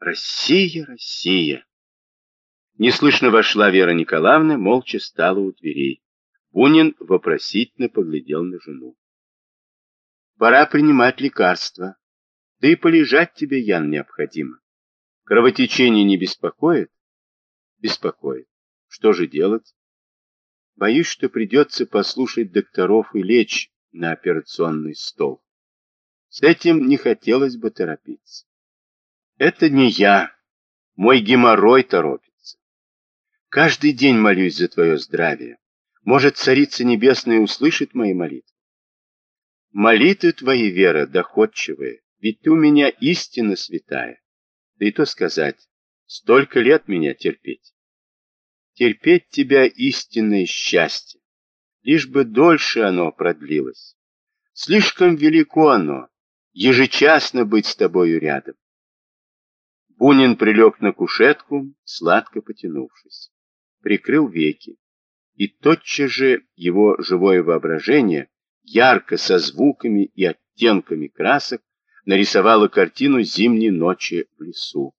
Россия, Россия. Неслышно вошла Вера Николаевна, молча стала у дверей. Бунин вопросительно поглядел на жену. Пора принимать лекарства. Да и полежать тебе, Ян, необходимо. Кровотечение не беспокоит? Беспокоит. Что же делать? Боюсь, что придется послушать докторов и лечь на операционный стол. С этим не хотелось бы торопиться. Это не я. Мой геморрой торопится. Каждый день молюсь за твое здравие. Может, Царица Небесная услышит мои молитвы? Молитвы твои, Вера, доходчивые, ведь ты у меня истина святая. Да и то сказать, столько лет меня терпеть. Терпеть тебя истинное счастье, лишь бы дольше оно продлилось. Слишком велико оно, ежечасно быть с тобою рядом. Бунин прилег на кушетку, сладко потянувшись. Прикрыл веки. И тотчас же его живое воображение, ярко со звуками и оттенками красок, нарисовало картину зимней ночи в лесу.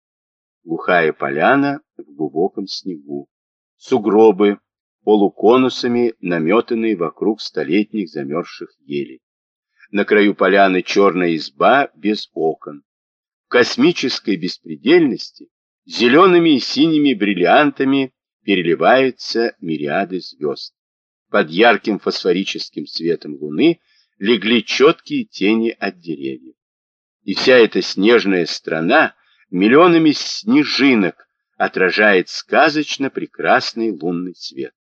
Глухая поляна в глубоком снегу. Сугробы, полуконусами наметанные вокруг столетних замерзших елей. На краю поляны черная изба без окон. Космической беспредельности зелеными и синими бриллиантами переливаются мириады звезд. Под ярким фосфорическим светом луны легли четкие тени от деревьев. И вся эта снежная страна миллионами снежинок отражает сказочно прекрасный лунный свет.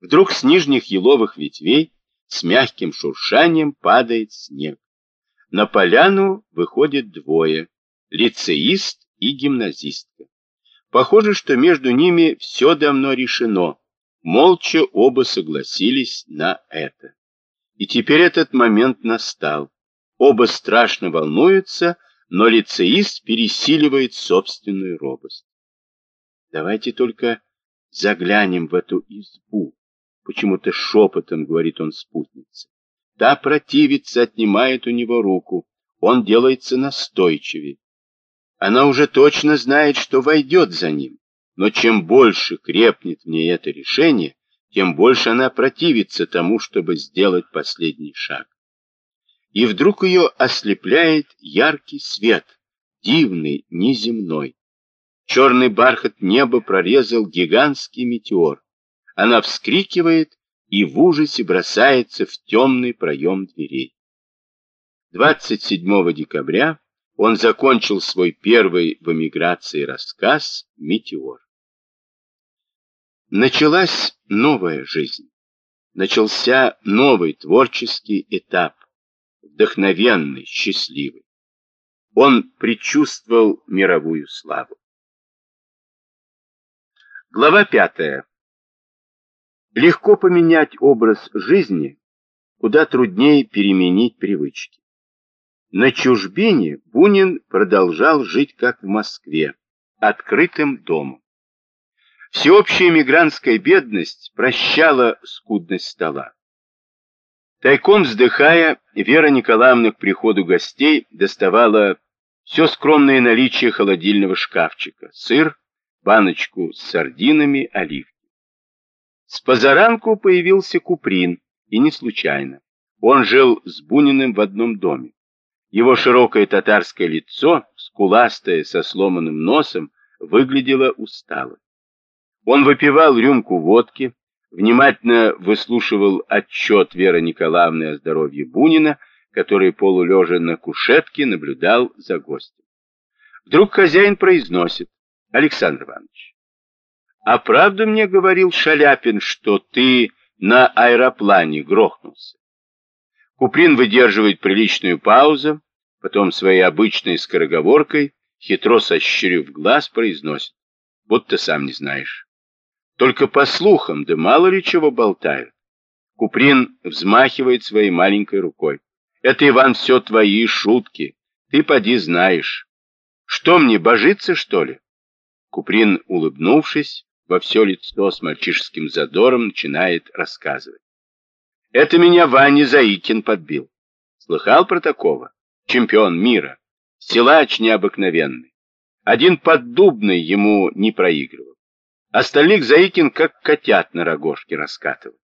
Вдруг с нижних еловых ветвей с мягким шуршанием падает снег. На поляну выходят двое, лицеист и гимназистка. Похоже, что между ними все давно решено. Молча оба согласились на это. И теперь этот момент настал. Оба страшно волнуются, но лицеист пересиливает собственную робость. Давайте только заглянем в эту избу. Почему-то шепотом говорит он спутнице. Та противится, отнимает у него руку. Он делается настойчивее. Она уже точно знает, что войдет за ним. Но чем больше крепнет в ней это решение, тем больше она противится тому, чтобы сделать последний шаг. И вдруг ее ослепляет яркий свет, дивный, неземной. Черный бархат неба прорезал гигантский метеор. Она вскрикивает и в ужасе бросается в темный проем дверей. 27 декабря он закончил свой первый в эмиграции рассказ «Метеор». Началась новая жизнь. Начался новый творческий этап, вдохновенный, счастливый. Он предчувствовал мировую славу. Глава пятая. Легко поменять образ жизни, куда труднее переменить привычки. На чужбине Бунин продолжал жить как в Москве, открытым домом. Всеобщая мигрантская бедность прощала скудность стола. Тайком вздыхая, Вера Николаевна к приходу гостей доставала все скромное наличие холодильного шкафчика, сыр, баночку с сардинами, оливки. С позаранку появился Куприн, и не случайно. Он жил с Буниным в одном доме. Его широкое татарское лицо, скуластое, со сломанным носом, выглядело усталым. Он выпивал рюмку водки, внимательно выслушивал отчет Веры Николаевны о здоровье Бунина, который полулежа на кушетке наблюдал за гостем. Вдруг хозяин произносит, Александр Иванович, а правду мне говорил Шаляпин, что ты на аэроплане грохнулся? Куприн выдерживает приличную паузу, потом своей обычной скороговоркой, хитро сощурив глаз, произносит, будто сам не знаешь. Только по слухам, да мало ли чего болтают. Куприн взмахивает своей маленькой рукой. Это, Иван, все твои шутки. Ты поди знаешь. Что мне, божиться, что ли? Куприн, улыбнувшись, во все лицо с мальчишеским задором начинает рассказывать. Это меня Ваня Заикин подбил. Слыхал про такого? Чемпион мира. силач необыкновенный. Один поддубный ему не проигрывал. Остальных Заикин как котят на рогожке раскатывал.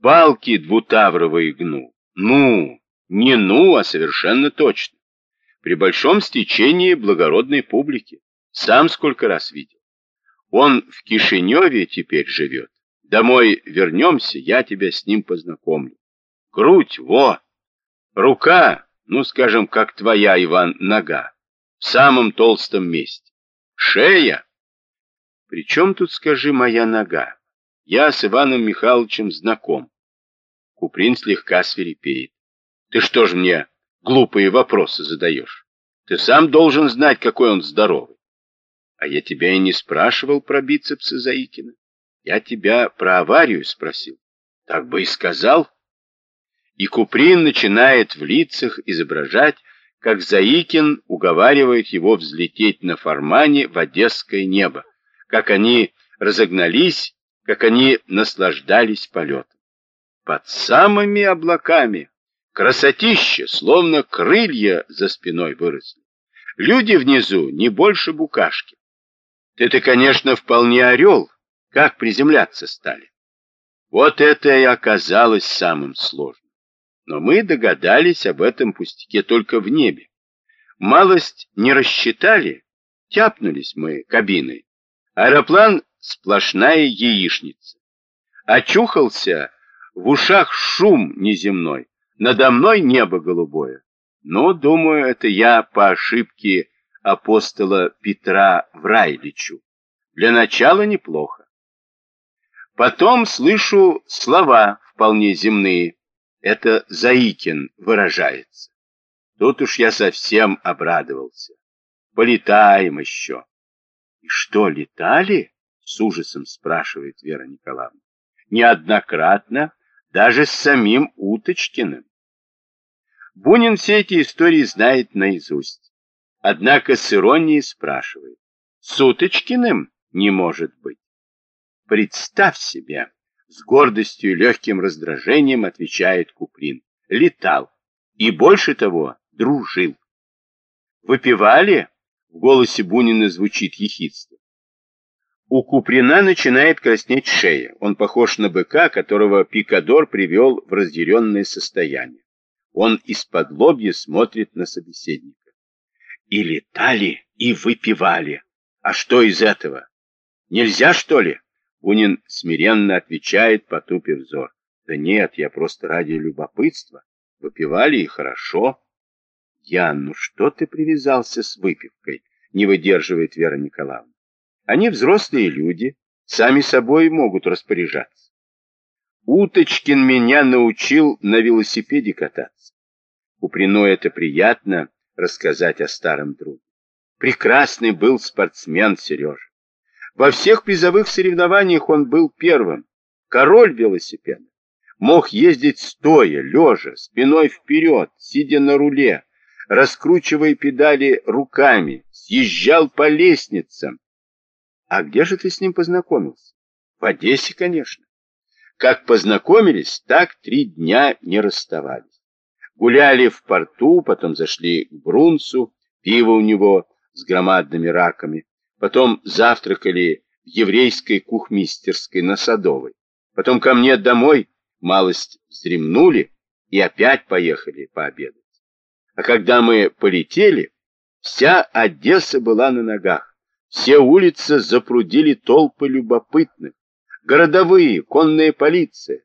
Балки двутавровые гнул. Ну, не ну, а совершенно точно. При большом стечении благородной публики. Сам сколько раз видел. Он в Кишиневе теперь живет. Домой вернемся, я тебя с ним познакомлю. Грудь, во! Рука, ну, скажем, как твоя, Иван, нога, в самом толстом месте. Шея. Причем тут, скажи, моя нога? Я с Иваном Михайловичем знаком. Куприн слегка свирепеет. Ты что ж мне глупые вопросы задаешь? Ты сам должен знать, какой он здоровый. А я тебя и не спрашивал про бицепсы Заикина. Я тебя про аварию спросил. Так бы и сказал. И Куприн начинает в лицах изображать, как Заикин уговаривает его взлететь на формане в одесское небо, как они разогнались, как они наслаждались полетом. Под самыми облаками красотища, словно крылья за спиной выросли. Люди внизу не больше букашки. Ты-то, конечно, вполне орел. Как приземляться стали? Вот это и оказалось самым сложным. Но мы догадались об этом пустяке только в небе. Малость не рассчитали, тяпнулись мы кабиной. Аэроплан — сплошная яичница. Очухался, в ушах шум неземной, надо мной небо голубое. Но, думаю, это я по ошибке апостола Петра в рай лечу. Для начала неплохо. Потом слышу слова вполне земные. Это Заикин выражается. Тут уж я совсем обрадовался. Полетаем еще. И что, летали? С ужасом спрашивает Вера Николаевна. Неоднократно, даже с самим Уточкиным. Бунин все эти истории знает наизусть. Однако с иронией спрашивает. С не может быть. Представь себе, с гордостью и легким раздражением отвечает Куприн. Летал. И больше того, дружил. Выпивали? В голосе Бунина звучит ехидство. У Куприна начинает краснеть шея. Он похож на быка, которого Пикадор привел в разъяренное состояние. Он из-под лобья смотрит на собеседника. И летали, и выпивали. А что из этого? Нельзя, что ли? Бунин смиренно отвечает, потупив взор. Да нет, я просто ради любопытства. Выпивали и хорошо. Ян, ну что ты привязался с выпивкой? Не выдерживает Вера Николаевна. Они взрослые люди, сами собой могут распоряжаться. Уточкин меня научил на велосипеде кататься. Куприну это приятно, рассказать о старом друге. Прекрасный был спортсмен Сережа. Во всех призовых соревнованиях он был первым. Король велосипеда. Мог ездить стоя, лежа, спиной вперед, сидя на руле, раскручивая педали руками, съезжал по лестницам. А где же ты с ним познакомился? В Одессе, конечно. Как познакомились, так три дня не расставались. Гуляли в порту, потом зашли к Брунцу, пиво у него с громадными раками, потом завтракали в еврейской кухмистерской на Садовой, потом ко мне домой малость вздремнули и опять поехали пообедать. А когда мы полетели, вся Одесса была на ногах, все улицы запрудили толпы любопытных, городовые, конная полиция,